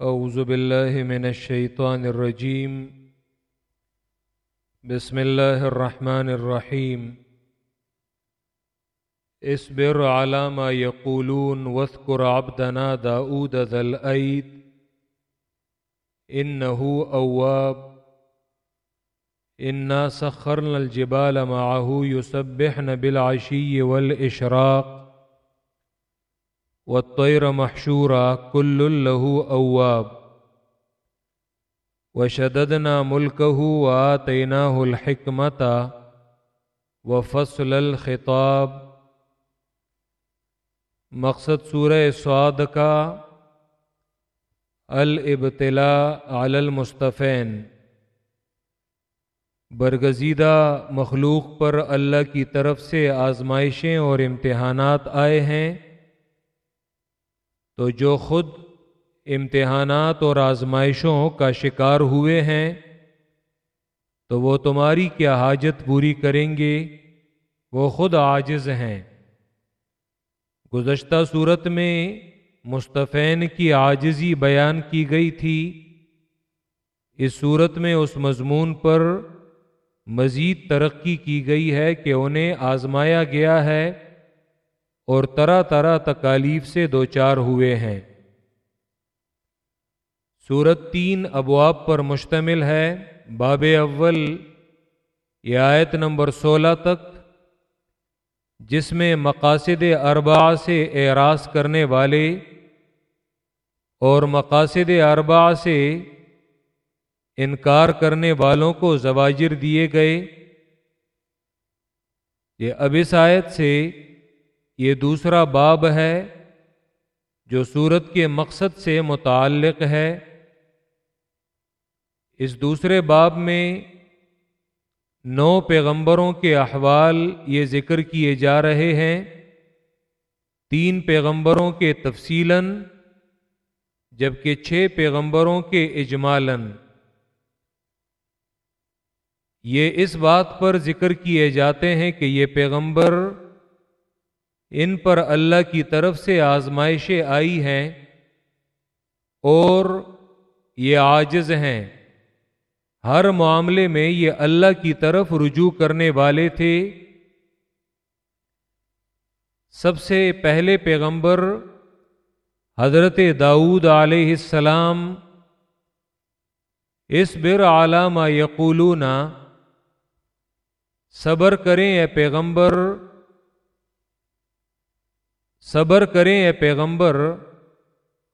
اعوذ باللہ من الشیطان الرجیم بسم اللہ الرحمن الرحیم اصبر على ما يقولون واذكر عبدنا داود ذا الأيد. إنه أواب. إنا سخرنا الجبال معه يسبحن بالعشي والإشراق. والطير محشورا كل له أواب. وشددنا ملكه وآتيناه الحكمة وفصل الخطاب. مقصد سورہ سعاد کا الابتلاء علی المصطفین. برگزیدہ مخلوق پر اللہ کی طرف سے آزمائشیں اور امتحانات آئے ہیں۔ تو جو خود امتحانات اور آزمائشوں کا شکار ہوئے ہیں، تو وہ تمہاری کیا حاجت پوری کریں گے؟ وہ خود عاجز ہیں۔ گزشتہ صورت میں مصطفین کی عاجزی بیان کی گئی تھی۔ اس صورت میں اس مضمون پر مزید ترقی کی گئی ہے کہ انہیں آزمایا گیا ہے۔ اور طرح طرح تکالیف سے دو چار ہوئے ہیں۔ صورت تین ابواب پر مشتمل ہے۔ باب اول، یہ آیت نمبر سولہ تک، جس میں مقاصد اربع سے اعراض کرنے والے اور مقاصد اربع سے انکار کرنے والوں کو زواجر دیے گئے۔ یہ اب اس آیت سے یہ دوسرا باب ہے جو صورت کے مقصد سے متعلق ہے۔ اس دوسرے باب میں نو پیغمبروں کے احوال یہ ذکر کیے جا رہے ہیں۔ تین پیغمبروں کے تفصیل جبکہ چھ پیغمبروں کے اجمالن یہ اس بات پر ذکر کیے جاتے ہیں کہ یہ پیغمبر ان پر اللہ کی طرف سے آزمائشیں آئی ہیں اور یہ عاجز ہیں۔ ہر معاملے میں یہ اللہ کی طرف رجوع کرنے والے تھے۔ سب سے پہلے پیغمبر حضرت داود علیہ السلام اس بر علامہ یقولون، صبر کریں اے پیغمبر صبر کریں اے پیغمبر،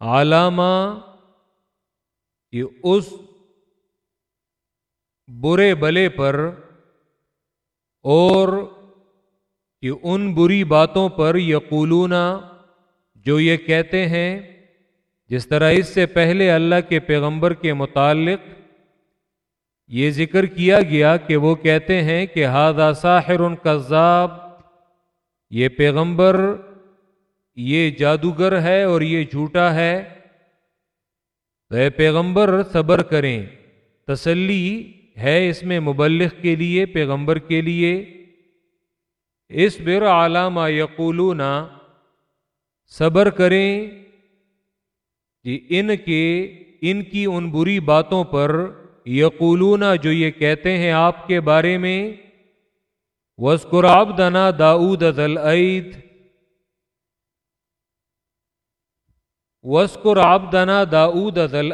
علامہ یہ اس برے بلے پر اور یہ ان بری باتوں پر یقولون، جو یہ کہتے ہیں، جس طرح اس سے پہلے اللہ کے پیغمبر کے متعلق یہ ذکر کیا گیا کہ وہ کہتے ہیں کہ ہادہ ساحر ان یہ پیغمبر یہ جادوگر ہے اور یہ جھوٹا ہے۔ اے پیغمبر، صبر کریں۔ تسلی ہے اس میں مبلغ کے لیے، پیغمبر کے لیے۔ اس بر علامہ یقولون۔ صبر کریں جی ان کے، ان کی ان بری باتوں پر یقولون، جو یہ کہتے ہیں آپ کے بارے میں۔ وسکراب دنا داؤد عید وسکر آبدنا داود ازل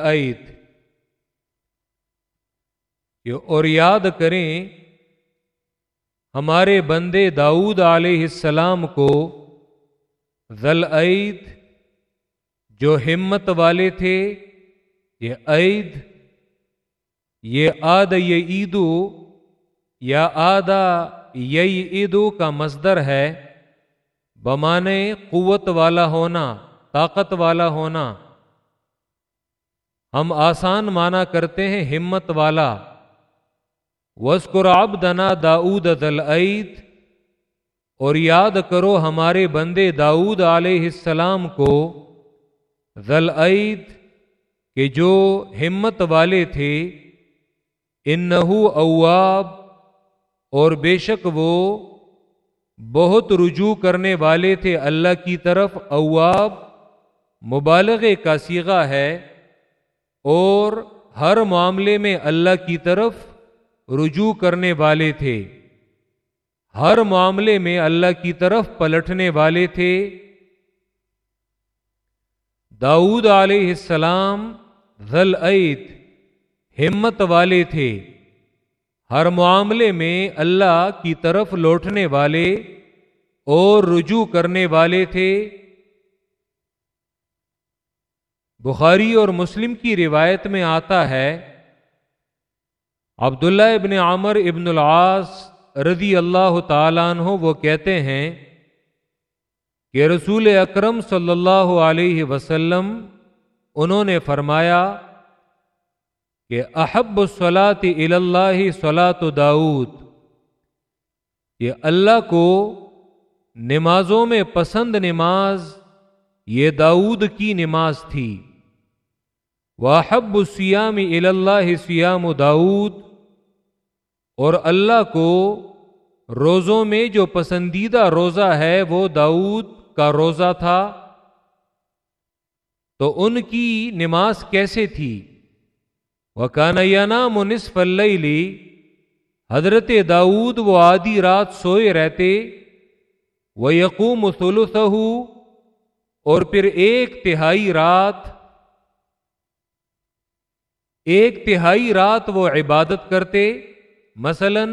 اور یاد کریں، ہمارے بندے داؤد علیہ السلام کو عید جو ہمت والے تھے، یہ عید یہ آد یہ عیدو یا آدا یئی عیدو کا مصدر ہے بمانے قوت والا ہونا۔ طاقت والا ہونا۔ ہم آسان مانا کرتے ہیں ہمت والا وسکر دنا داود عید اور یاد کرو ہمارے بندے داود علیہ السلام کو عید کہ جو ہمت والے تھے۔ انہو اواب۔ اور بے شک وہ بہت رجوع کرنے والے تھے اللہ کی طرف اواب۔ مبالغے کا سیغہ ہے اور ہر معاملے میں اللہ کی طرف رجوع کرنے والے تھے۔ ہر معاملے میں اللہ کی طرف پلٹنے والے تھے۔ داؤد علیہ السلام ذل عید ہمت والے تھے۔ ہر معاملے میں اللہ کی طرف لوٹنے والے اور رجوع کرنے والے تھے۔ بخاری اور مسلم کی روایت میں آتا ہے، عبداللہ ابن عامر ابن العاص رضی اللہ تعالیٰ عنہ وہ کہتے ہیں کہ رسول اکرم صلی اللہ علیہ وسلم، انہوں نے فرمایا کہ احب صلاط اللہ صلاۃ داود یہ اللہ کو نمازوں میں پسند نماز یہ داود کی نماز تھی۔ واحب سیام اللہ سیام داود اور اللہ کو روزوں میں جو پسندیدہ روزہ ہے وہ داود کا روزہ تھا۔ تو ان کی نماز کیسے تھی؟ وہ کانیانہ منصف اللہ حضرت داود وہ آدھی رات سوئے رہتے۔ وہ یقوم سلسہ اور پھر ایک تہائی رات ایک تہائی رات وہ عبادت کرتے، مثلا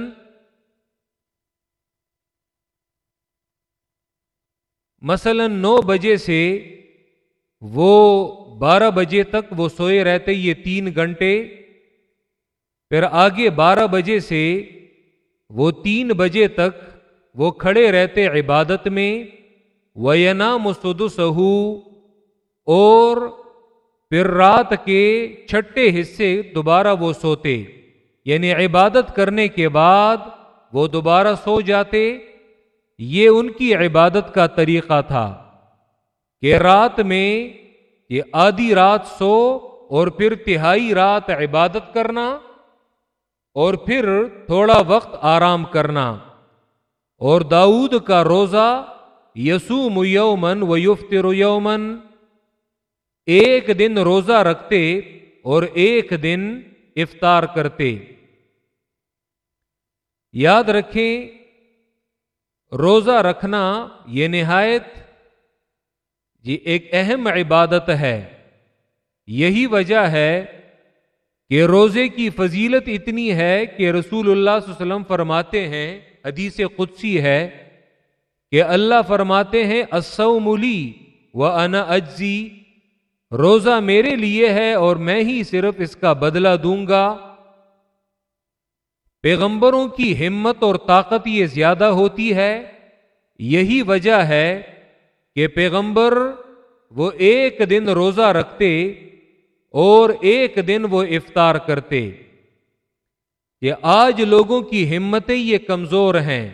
مثلا نو بجے سے وہ بارہ بجے تک وہ سوئے رہتے، یہ تین گھنٹے۔ پھر آگے بارہ بجے سے وہ تین بجے تک وہ کھڑے رہتے عبادت میں وینا مسدس اور پھر رات کے چھٹے حصے دوبارہ وہ سوتے یعنی عبادت کرنے کے بعد وہ دوبارہ سو جاتے۔ یہ ان کی عبادت کا طریقہ تھا کہ رات میں یہ آدھی رات سو اور پھر تہائی رات عبادت کرنا اور پھر تھوڑا وقت آرام کرنا۔ اور داؤد کا روزہ یسو یومن و یفتر یومن ایک دن روزہ رکھتے اور ایک دن افطار کرتے۔ یاد رکھیں، روزہ رکھنا یہ نہایت یہ ایک اہم عبادت ہے۔ یہی وجہ ہے کہ روزے کی فضیلت اتنی ہے کہ رسول اللہ صلی اللہ علیہ وسلم فرماتے ہیں، حدیث قدسی ہے کہ اللہ فرماتے ہیں اسو ملی و انا اجزی روزہ میرے لیے ہے اور میں ہی صرف اس کا بدلہ دوں گا۔ پیغمبروں کی ہمت اور طاقت یہ زیادہ ہوتی ہے۔ یہی وجہ ہے کہ پیغمبر وہ ایک دن روزہ رکھتے اور ایک دن وہ افطار کرتے۔ کہ آج لوگوں کی ہمتیں یہ کمزور ہیں۔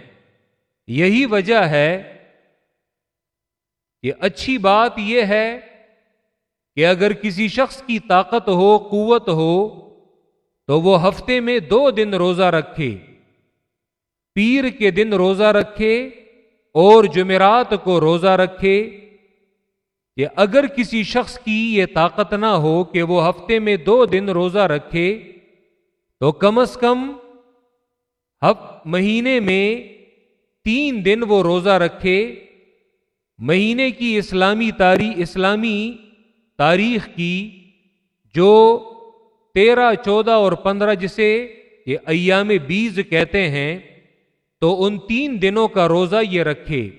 یہی وجہ ہے کہ اچھی بات یہ ہے کہ اگر کسی شخص کی طاقت ہو، قوت ہو، تو وہ ہفتے میں دو دن روزہ رکھے۔ پیر کے دن روزہ رکھے اور جمعرات کو روزہ رکھے کہ اگر کسی شخص کی یہ طاقت نہ ہو کہ وہ ہفتے میں دو دن روزہ رکھے، تو کم از کم مہینے میں تین دن وہ روزہ رکھے۔ مہینے کی اسلامی تاریخ اسلامی تاریخ کی جو تیرہ، چودہ اور پندرہ جسے یہ ایام بیز کہتے ہیں، تو ان تین دنوں کا روزہ یہ رکھے۔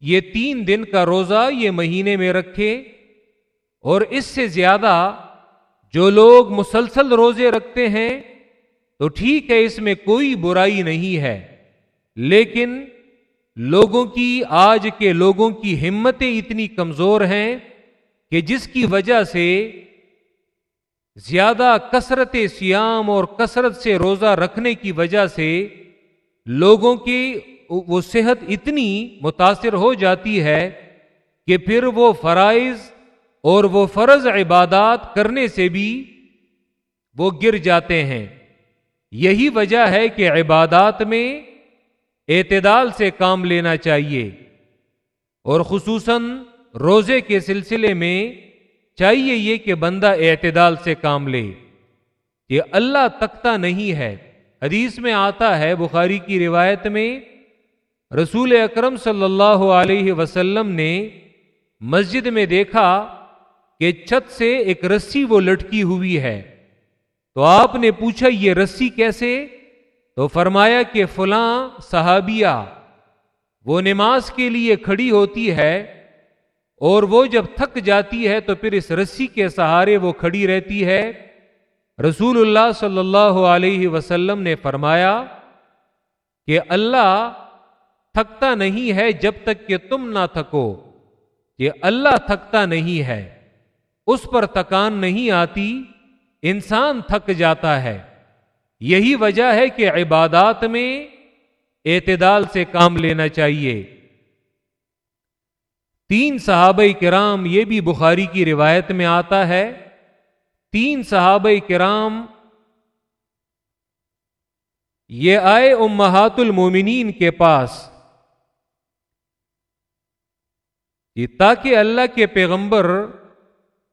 یہ تین دن کا روزہ یہ مہینے میں رکھے، اور اس سے زیادہ جو لوگ مسلسل روزے رکھتے ہیں، تو ٹھیک ہے، اس میں کوئی برائی نہیں ہے۔ لیکن لوگوں کی، آج کے لوگوں کی ہمتیں اتنی کمزور ہیں کہ جس کی وجہ سے زیادہ کثرت سیام اور کثرت سے روزہ رکھنے کی وجہ سے لوگوں کی وہ صحت اتنی متاثر ہو جاتی ہے کہ پھر وہ فرائض اور وہ فرض عبادات کرنے سے بھی وہ گر جاتے ہیں۔ یہی وجہ ہے کہ عبادات میں اعتدال سے کام لینا چاہیے اور خصوصاً روزے کے سلسلے میں چاہیے یہ کہ بندہ اعتدال سے کام لے یہ اللہ تکتا نہیں ہے۔ حدیث میں آتا ہے، بخاری کی روایت میں رسول اکرم صلی اللہ علیہ وسلم نے مسجد میں دیکھا کہ چھت سے ایک رسی وہ لٹکی ہوئی ہے۔ تو آپ نے پوچھا، یہ رسی کیسے؟ تو فرمایا کہ فلاں صحابیہ وہ نماز کے لیے کھڑی ہوتی ہے اور وہ جب تھک جاتی ہے تو پھر اس رسی کے سہارے وہ کھڑی رہتی ہے۔ رسول اللہ صلی اللہ علیہ وسلم نے فرمایا کہ اللہ تھکتا نہیں ہے جب تک کہ تم نہ تھکو، کہ اللہ تھکتا نہیں ہے، اس پر تکان نہیں آتی، انسان تھک جاتا ہے۔ یہی وجہ ہے کہ عبادات میں اعتدال سے کام لینا چاہیے۔ تین صحابہ کرام، یہ بھی بخاری کی روایت میں آتا ہے، تین صحابہ کرام، یہ آئے امہات المومنین کے پاس۔ یہ تاکہ اللہ کے پیغمبر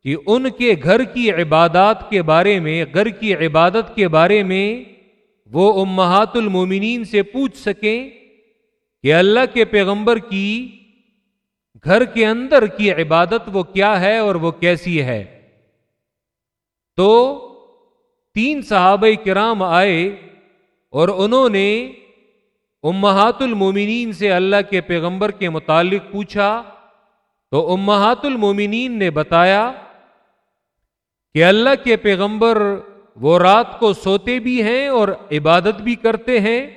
کہ ان کے گھر کی عبادات کے بارے میں، گھر کی عبادت کے بارے میں وہ امہات المومنین سے پوچھ سکیں کہ اللہ کے پیغمبر کی گھر کے اندر کی عبادت وہ کیا ہے اور وہ کیسی ہے۔ تو تین صحابہ کرام آئے اور انہوں نے امہات المومنین سے اللہ کے پیغمبر کے متعلق پوچھا۔ تو امہات المومنین نے بتایا کہ اللہ کے پیغمبر وہ رات کو سوتے بھی ہیں اور عبادت بھی کرتے ہیں،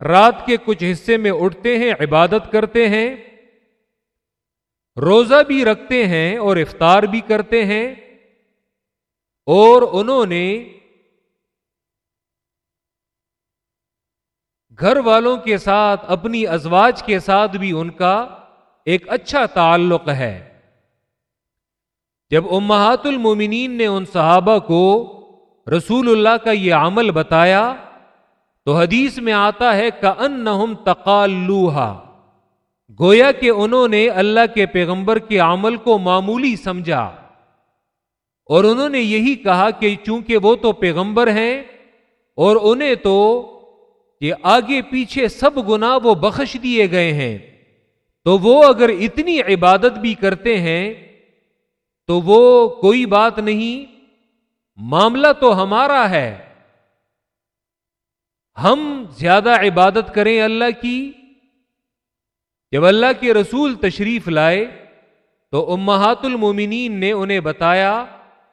رات کے کچھ حصے میں اٹھتے ہیں، عبادت کرتے ہیں، روزہ بھی رکھتے ہیں اور افطار بھی کرتے ہیں۔ اور انہوں نے گھر والوں کے ساتھ، اپنی ازواج کے ساتھ بھی ان کا ایک اچھا تعلق ہے۔ جب امہات المومنین نے ان صحابہ کو رسول اللہ کا یہ عمل بتایا تو حدیث میں آتا ہے کہ ان تقالوہا۔ گویا کہ انہوں نے اللہ کے پیغمبر کے عمل کو معمولی سمجھا۔ اور انہوں نے یہی کہا کہ چونکہ وہ تو پیغمبر ہیں اور انہیں تو یہ آگے پیچھے سب گنا وہ بخش دیے گئے ہیں، تو وہ اگر اتنی عبادت بھی کرتے ہیں تو وہ کوئی بات نہیں، معاملہ تو ہمارا ہے۔ ہم زیادہ عبادت کریں اللہ کی۔ جب اللہ کے رسول تشریف لائے، تو امہات المومنین نے انہیں بتایا،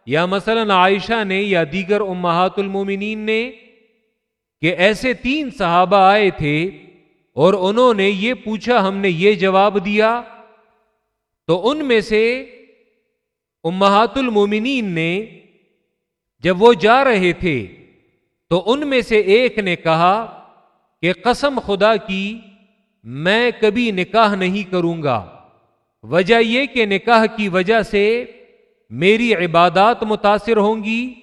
یا مثلا عائشہ نے یا دیگر امہات المومنین نے، کہ ایسے تین صحابہ آئے تھے اور انہوں نے یہ پوچھا، ہم نے یہ جواب دیا۔ تو ان میں سے امہات المومنین نے جب وہ جا رہے تھے تو ان میں سے ایک نے کہا کہ قسم خدا کی میں کبھی نکاح نہیں کروں گا۔ وجہ یہ کہ نکاح کی وجہ سے میری عبادات متاثر ہوں گی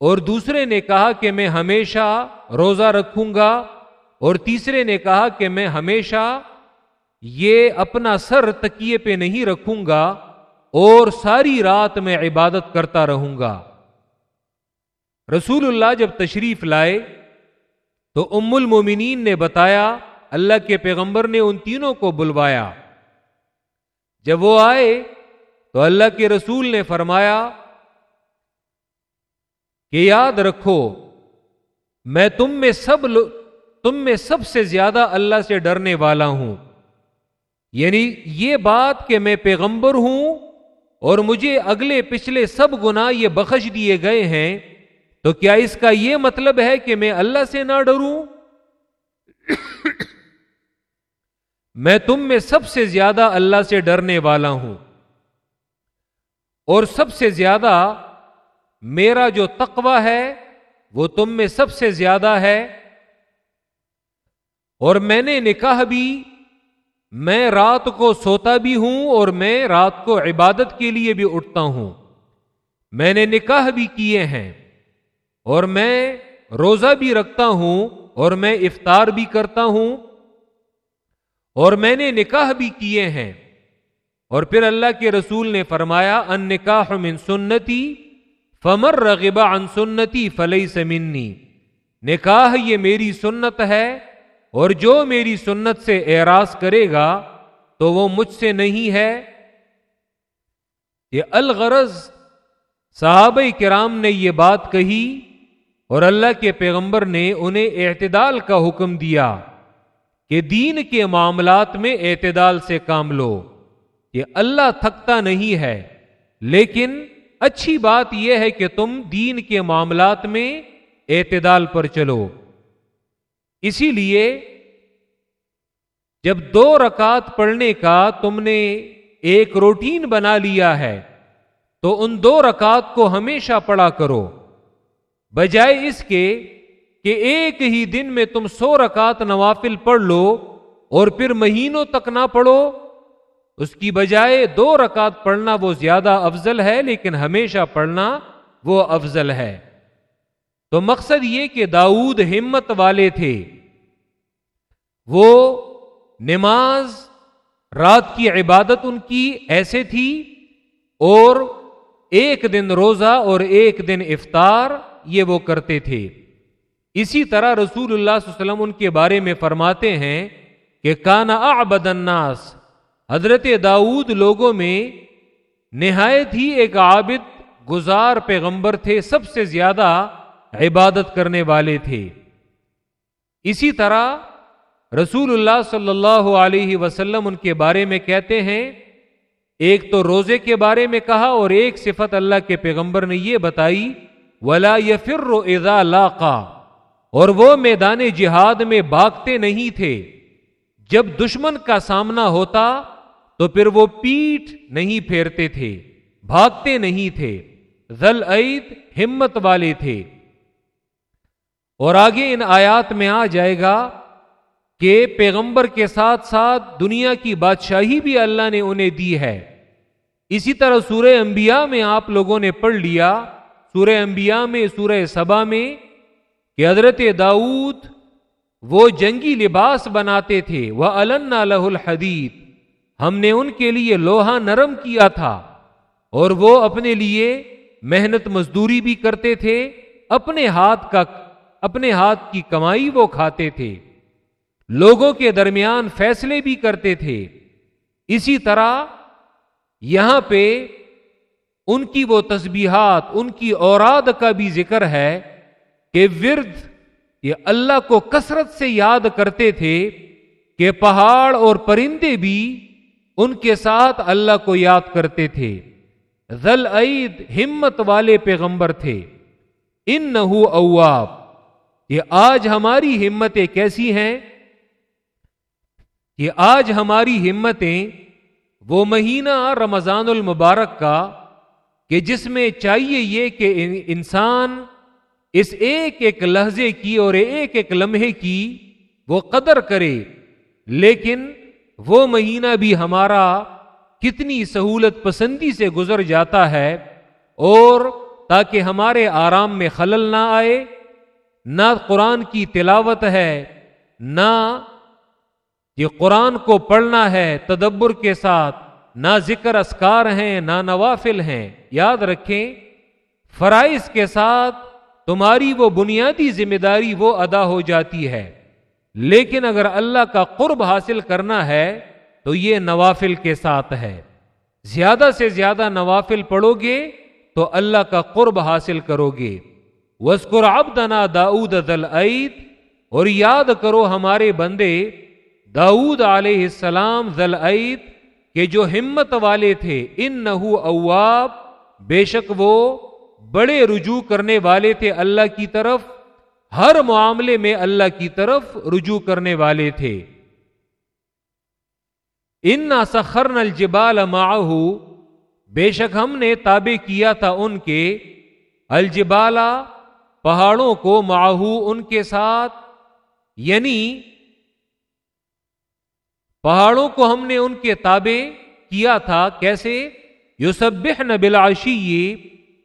اور دوسرے نے کہا کہ میں ہمیشہ روزہ رکھوں گا اور تیسرے نے کہا کہ میں ہمیشہ یہ اپنا سر تکیے پہ نہیں رکھوں گا۔ اور ساری رات میں عبادت کرتا رہوں گا۔ رسول اللہ جب تشریف لائے تو ام المومنین نے بتایا، اللہ کے پیغمبر نے ان تینوں کو بلوایا۔ جب وہ آئے تو اللہ کے رسول نے فرمایا، کہ یاد رکھو، میں تم میں سب تم میں سب سے زیادہ اللہ سے ڈرنے والا ہوں۔ یعنی یہ بات کہ میں پیغمبر ہوں اور مجھے اگلے پچھلے سب گنا یہ بخش دیے گئے ہیں، تو کیا اس کا یہ مطلب ہے کہ میں اللہ سے نہ ڈروں؟ میں تم میں سب سے زیادہ اللہ سے ڈرنے والا ہوں۔ اور سب سے زیادہ میرا جو تقوی ہے، وہ تم میں سب سے زیادہ ہے۔ اور میں نے نکاح بھی میں رات کو سوتا بھی ہوں اور میں رات کو عبادت کے لیے بھی اٹھتا ہوں۔ میں نے نکاح بھی کیے ہیں اور میں روزہ بھی رکھتا ہوں اور میں افطار بھی کرتا ہوں اور میں نے نکاح بھی کیے ہیں۔ اور پھر اللہ کے رسول نے فرمایا ان نکاح من سنتی فمر رغبا ان سنتی فلئی سمنی نکاح یہ میری سنت ہے اور جو میری سنت سے اعراض کرے گا تو وہ مجھ سے نہیں ہے۔ یہ الغرض صحابہ کرام نے یہ بات کہی اور اللہ کے پیغمبر نے انہیں اعتدال کا حکم دیا کہ دین کے معاملات میں اعتدال سے کام لو۔ یہ اللہ تھکتا نہیں ہے، لیکن اچھی بات یہ ہے کہ تم دین کے معاملات میں اعتدال پر چلو۔ اسی لیے جب دو رکعت پڑھنے کا تم نے ایک روٹین بنا لیا ہے، تو ان دو رکعت کو ہمیشہ پڑھا کرو۔ بجائے اس کے کہ ایک ہی دن میں تم سو رکعت نوافل پڑھ لو اور پھر مہینوں تک نہ پڑھو۔ اس کی بجائے دو رکعت پڑھنا وہ زیادہ افضل ہے، لیکن ہمیشہ پڑھنا وہ افضل ہے۔ تو مقصد یہ کہ داؤد ہمت والے تھے۔ وہ نماز، رات کی عبادت ان کی ایسے تھی اور ایک دن روزہ اور ایک دن افطار یہ وہ کرتے تھے۔ اسی طرح رسول اللہ صلی اللہ علیہ وسلم ان کے بارے میں فرماتے ہیں کہ کانا اعبد الناس۔ حضرت داؤد لوگوں میں نہایت ہی ایک عابد، گزار پیغمبر تھے۔ سب سے زیادہ عبادت کرنے والے تھے۔ اسی طرح رسول اللہ صلی اللہ علیہ وسلم ان کے بارے میں کہتے ہیں، ایک تو روزے کے بارے میں کہا اور ایک صفت اللہ کے پیغمبر نے یہ بتائی، ولا یفر اذا لاقا۔ اور وہ میدان جہاد میں بھاگتے نہیں تھے۔ جب دشمن کا سامنا ہوتا تو پھر وہ پیٹ نہیں پھیرتے تھے، بھاگتے نہیں تھے۔ ذل عید ہمت والے تھے۔ اور آگے ان آیات میں آ جائے گا کہ پیغمبر کے ساتھ ساتھ دنیا کی بادشاہی بھی اللہ نے انہیں دی ہے۔ اسی طرح سورہ انبیاء میں آپ لوگوں نے پڑھ لیا، سورہ انبیاء میں، سورہ سبا میں کہ حضرت داؤد وہ جنگی لباس بناتے تھے۔ وہ اللہ الحدید ہم نے ان کے لیے لوہا نرم کیا تھا اور وہ اپنے لیے محنت مزدوری بھی کرتے تھے، اپنے ہاتھ کا اپنے ہاتھ کی کمائی وہ کھاتے تھے۔ لوگوں کے درمیان فیصلے بھی کرتے تھے۔ اسی طرح یہاں پہ ان کی وہ تسبیحات، ان کی اوراد کا بھی ذکر ہے کہ ورد یہ اللہ کو کثرت سے یاد کرتے تھے کہ پہاڑ اور پرندے بھی ان کے ساتھ اللہ کو یاد کرتے تھے۔ ذل عید ہمت والے پیغمبر تھے۔ ان نہ اواب۔ یہ آج ہماری ہمتیں کیسی ہیں؟ یہ آج ہماری ہمتیں وہ مہینہ رمضان المبارک کا کہ جس میں چاہیے یہ کہ انسان اس ایک ایک لہجے کی اور ایک ایک لمحے کی وہ قدر کرے، لیکن وہ مہینہ بھی ہمارا کتنی سہولت پسندی سے گزر جاتا ہے اور تاکہ ہمارے آرام میں خلل نہ آئے۔ نہ قرآن کی تلاوت ہے، نہ یہ قرآن کو پڑھنا ہے تدبر کے ساتھ، نہ ذکر اسکار ہیں، نہ نوافل ہیں۔ یاد رکھیں، فرائض کے ساتھ تمہاری وہ بنیادی ذمہ داری وہ ادا ہو جاتی ہے۔ لیکن اگر اللہ کا قرب حاصل کرنا ہے، تو یہ نوافل کے ساتھ ہے۔ زیادہ سے زیادہ نوافل پڑھو گے، تو اللہ کا قرب حاصل کرو گے۔ وسکر ابدنا داؤد دل عید اور یاد کرو ہمارے بندے داؤد علیہ السلام ذل عید کہ جو ہمت والے تھے ان نہ اواب، بے شک وہ بڑے رجوع کرنے والے تھے اللہ کی طرف، ہر معاملے میں اللہ کی طرف رجوع کرنے والے تھے۔ ان سخر نل جبال بے شک ہم نے تابع کیا تھا ان کے۔ الجبالا پہاڑوں کو ماہو ان کے ساتھ یعنی پہاڑوں کو ہم نے ان کے تابع کیا تھا، کیسے؟ یو سب بلاشی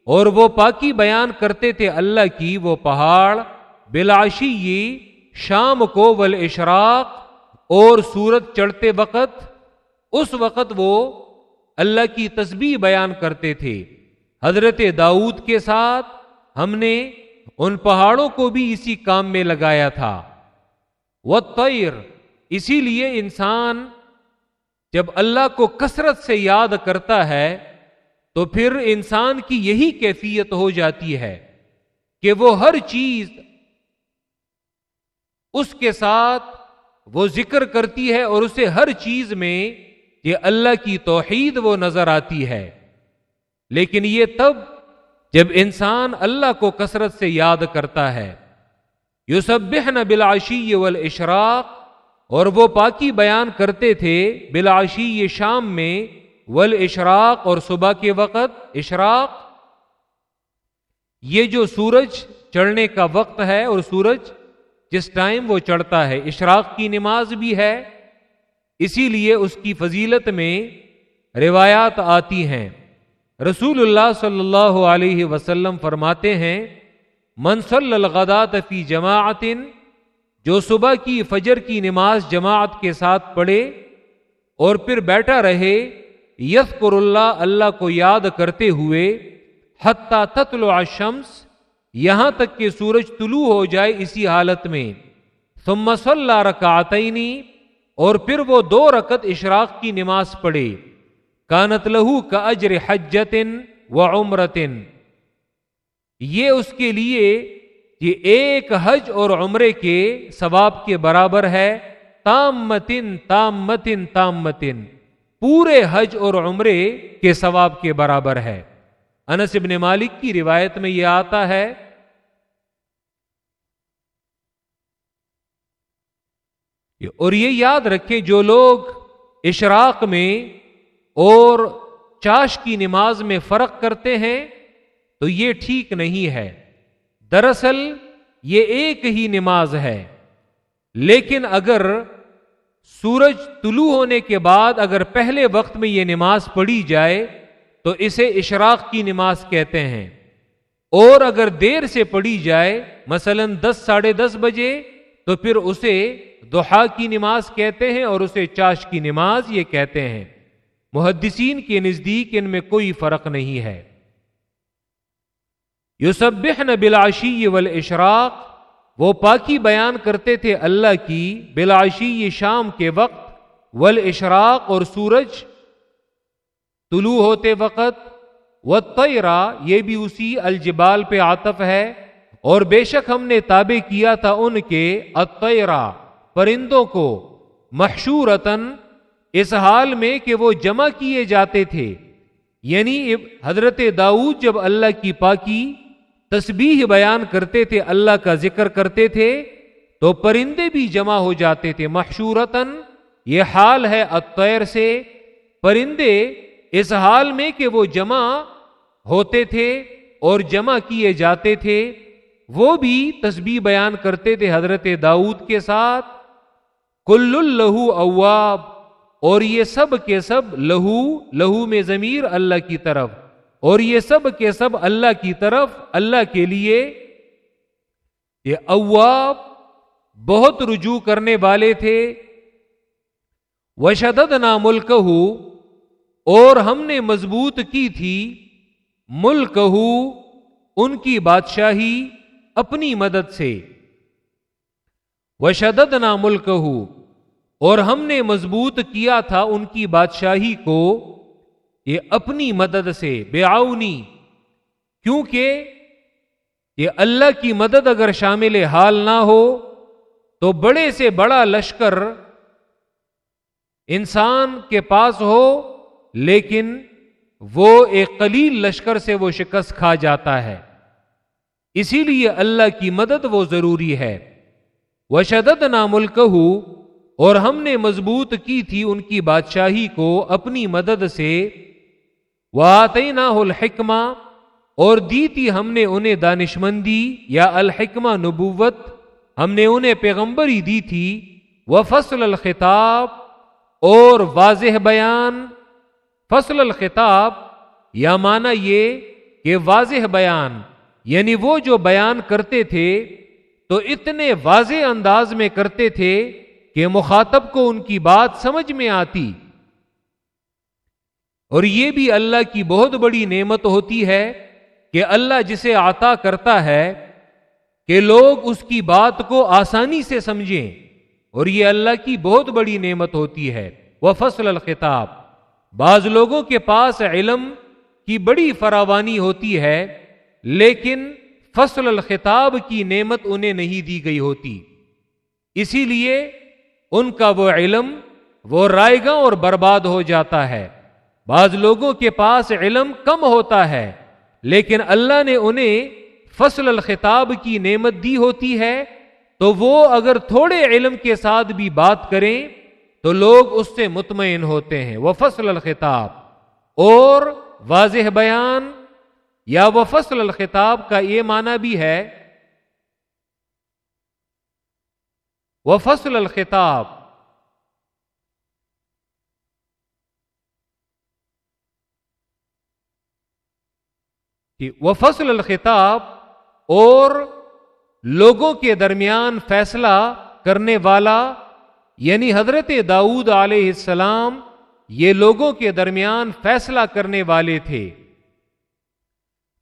اور وہ پاکی بیان کرتے تھے اللہ کی وہ پہاڑ بلاشی شام کو ول اشراق اور سورت چڑھتے وقت، اس وقت وہ اللہ کی تسبیح بیان کرتے تھے۔ حضرت داؤد کے ساتھ ہم نے ان پہاڑوں کو بھی اسی کام میں لگایا تھا۔ وہ اسی لیے انسان جب اللہ کو کثرت سے یاد کرتا ہے، تو پھر انسان کی یہی کیفیت ہو جاتی ہے کہ وہ ہر چیز اس کے ساتھ وہ ذکر کرتی ہے اور اسے ہر چیز میں یہ اللہ کی توحید وہ نظر آتی ہے۔ لیکن یہ تب جب انسان اللہ کو کثرت سے یاد کرتا ہے یو سب بلاشی والاشراق، اور وہ پاکی بیان کرتے تھے بلاشی شام میں ول اشراق اور صبح کے وقت، اشراق، یہ جو سورج چڑھنے کا وقت ہے اور سورج جس ٹائم وہ چڑھتا ہے، اشراق کی نماز بھی ہے، اسی لیے اس کی فضیلت میں روایات آتی ہیں۔ رسول اللہ صلی اللہ علیہ وسلم فرماتے ہیں منصل الغدات فی جماعت جو صبح کی فجر کی نماز جماعت کے ساتھ پڑھے اور پھر بیٹھا رہے یس اللہ اللہ کو یاد کرتے ہوئے، حتیٰ تتل الشمس، یہاں تک کہ سورج طلوع ہو جائے اسی حالت میں۔ ثم صلی رکعتینی اور پھر وہ دو رکت اشراق کی نماز پڑھے۔ کانت لہو کا اجر حجتن و عمرتن۔ یہ اس کے لیے یہ ایک حج اور عمرے کے ثواب کے برابر ہے۔ تام متن تام متن تام متن پورے حج اور عمرے کے ثواب کے برابر ہے۔ انس ابن مالک کی روایت میں یہ آتا ہے۔ اور یہ یاد رکھیں جو لوگ اشراق میں اور چاش کی نماز میں فرق کرتے ہیں تو یہ ٹھیک نہیں ہے۔ دراصل یہ ایک ہی نماز ہے۔ لیکن اگر سورج طلوع ہونے کے بعد اگر پہلے وقت میں یہ نماز پڑھی جائے تو اسے اشراق کی نماز کہتے ہیں۔ اور اگر دیر سے پڑھی جائے، مثلا دس، ساڑھے دس بجے، تو پھر اسے دوحا کی نماز کہتے ہیں اور اسے چاش کی نماز یہ کہتے ہیں۔ محدثین کے نزدیک ان میں کوئی فرق نہیں ہے۔ یو سب بلاشی ول اشراق وہ پاکی بیان کرتے تھے اللہ کی بلاشی شام کے وقت ول اشراق اور سورج۔ طلوع ہوتے وقت و یہ بھی اسی الجبال پہ آتف ہے۔ اور بے شک ہم نے تابع کیا تھا ان کے اترا پرندوں کو محشورتن اس حال میں کہ وہ جمع کیے جاتے تھے۔ یعنی حضرت داؤد جب اللہ کی پاکی تسبیح بیان کرتے تھے، اللہ کا ذکر کرتے تھے، تو پرندے بھی جمع ہو جاتے تھے۔ محشورتن یہ حال ہے اتیر سے۔ پرندے اس حال میں کہ وہ جمع ہوتے تھے اور جمع کیے جاتے تھے، وہ بھی تسبیح بیان کرتے تھے حضرت داؤد کے ساتھ۔ کل لہو اواب۔ اور یہ سب کے سب لہو لہو میں ضمیر اللہ کی طرف، اور یہ سب کے سب اللہ کی طرف، اللہ کے لیے یہ اواب بہت رجوع کرنے والے تھے۔ وشدد نا ملک اور ہم نے مضبوط کی تھی۔ ملک ان کی بادشاہی اپنی مدد سے۔ وشدد نا ملک اور ہم نے مضبوط کیا تھا ان کی بادشاہی کو، یہ اپنی مدد سے، بے آؤنی کیونکہ یہ اللہ کی مدد اگر شامل حال نہ ہو، تو بڑے سے بڑا لشکر انسان کے پاس ہو، لیکن وہ ایک قلیل لشکر سے وہ شکست کھا جاتا ہے۔ اسی لیے اللہ کی مدد وہ ضروری ہے۔ وہ شدت نا ملک اور ہم نے مضبوط کی تھی ان کی بادشاہی کو اپنی مدد سے۔ الحکمہ اور دی تھی ہم نے انہیں دانشمندی یا الحکمہ نبوت۔ ہم نے انہیں پیغمبری دی تھی۔ وہ فصل الخطاب، اور واضح بیان۔ فصل الخطاب، یا مانا یہ کہ واضح بیان یعنی وہ جو بیان کرتے تھے، تو اتنے واضح انداز میں کرتے تھے۔ کہ مخاطب کو ان کی بات سمجھ میں آتی۔ اور یہ بھی اللہ کی بہت بڑی نعمت ہوتی ہے کہ اللہ جسے عطا کرتا ہے کہ لوگ اس کی بات کو آسانی سے سمجھیں۔ اور یہ اللہ کی بہت بڑی نعمت ہوتی ہے۔ وہ فصل الخطاب۔ بعض لوگوں کے پاس علم کی بڑی فراوانی ہوتی ہے، لیکن فصل الخطاب کی نعمت انہیں نہیں دی گئی ہوتی۔ اسی لیے ان کا وہ علم، وہ رائے گا اور برباد ہو جاتا ہے۔ بعض لوگوں کے پاس علم کم ہوتا ہے، لیکن اللہ نے انہیں فصل الخطاب کی نعمت دی ہوتی ہے۔ تو وہ اگر تھوڑے علم کے ساتھ بھی بات کریں، تو لوگ اس سے مطمئن ہوتے ہیں۔ وہ فصل الخطاب۔ اور واضح بیان، یا وہ فصل الخطاب کا یہ معنی بھی ہے وہ فصل الخطاب۔ وہ فصل الخطاب اور لوگوں کے درمیان فیصلہ کرنے والا یعنی حضرت داؤد علیہ السلام، یہ لوگوں کے درمیان فیصلہ کرنے والے تھے۔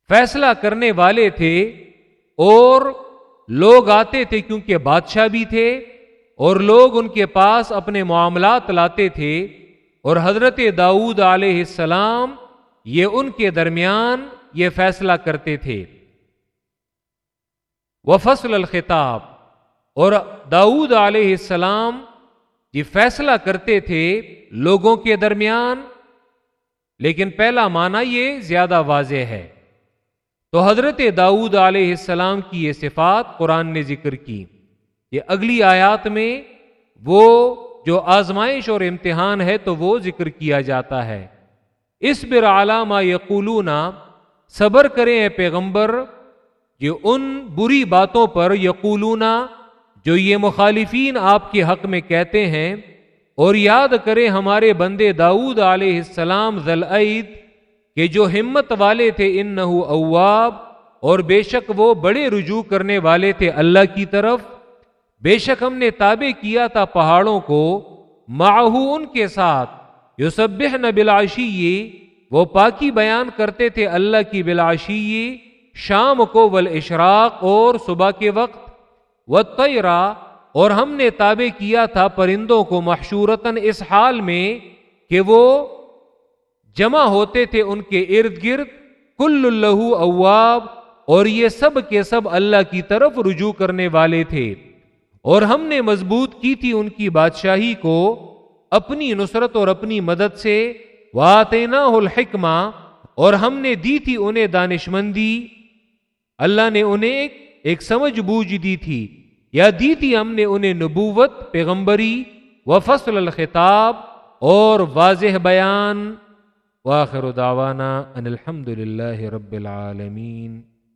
فیصلہ کرنے والے تھے اور لوگ آتے تھے کیونکہ بادشاہ بھی تھے۔ اور لوگ ان کے پاس اپنے معاملات لاتے تھے اور حضرت داؤد علیہ السلام یہ ان کے درمیان یہ فیصلہ کرتے تھے۔ وہ فصل الخطاب۔ اور داؤد علیہ السلام یہ فیصلہ کرتے تھے لوگوں کے درمیان، لیکن پہلا معنی یہ زیادہ واضح ہے۔ تو حضرت داؤد علیہ السلام کی یہ صفات قرآن نے ذکر کی۔ یہ اگلی آیات میں وہ جو آزمائش اور امتحان ہے تو وہ ذکر کیا جاتا ہے۔ اس بر علامہ یقولون، صبر کریں اے پیغمبر، یہ ان بری باتوں پر یقولون جو یہ مخالفین آپ کے حق میں کہتے ہیں۔ اور یاد کریں ہمارے بندے داؤد علیہ السلام، ذلعید، کہ جو ہمت والے تھے ان اواب، اور بے شک وہ بڑے رجوع کرنے والے تھے اللہ کی طرف۔ بے شک ہم نے تابع کیا تھا پہاڑوں کو ماہو ان کے ساتھ یو سب بلاشی وہ پاکی بیان کرتے تھے اللہ کی بلاشی شام کو ول اشراق اور صبح کے وقت و اور ہم نے تابع کیا تھا پرندوں کو محشورتن اس حال میں کہ وہ جمع ہوتے تھے ان کے ارد گرد، کل اللہ اواب، اور یہ سب کے سب اللہ کی طرف رجوع کرنے والے تھے۔ اور ہم نے مضبوط کی تھی ان کی بادشاہی کو اپنی نصرت اور اپنی مدد سے۔ واتینا الحکمہ اور ہم نے دی تھی انہیں دانش مندی اللہ نے انہیں ایک ایک سمجھ بوجھ دی تھی۔ یا دی تھی ہم نے انہیں نبوت، پیغمبری و فصل الخطاب اور واضح بیان۔ واخر دعوانا ان الحمد للہ رب العالمین۔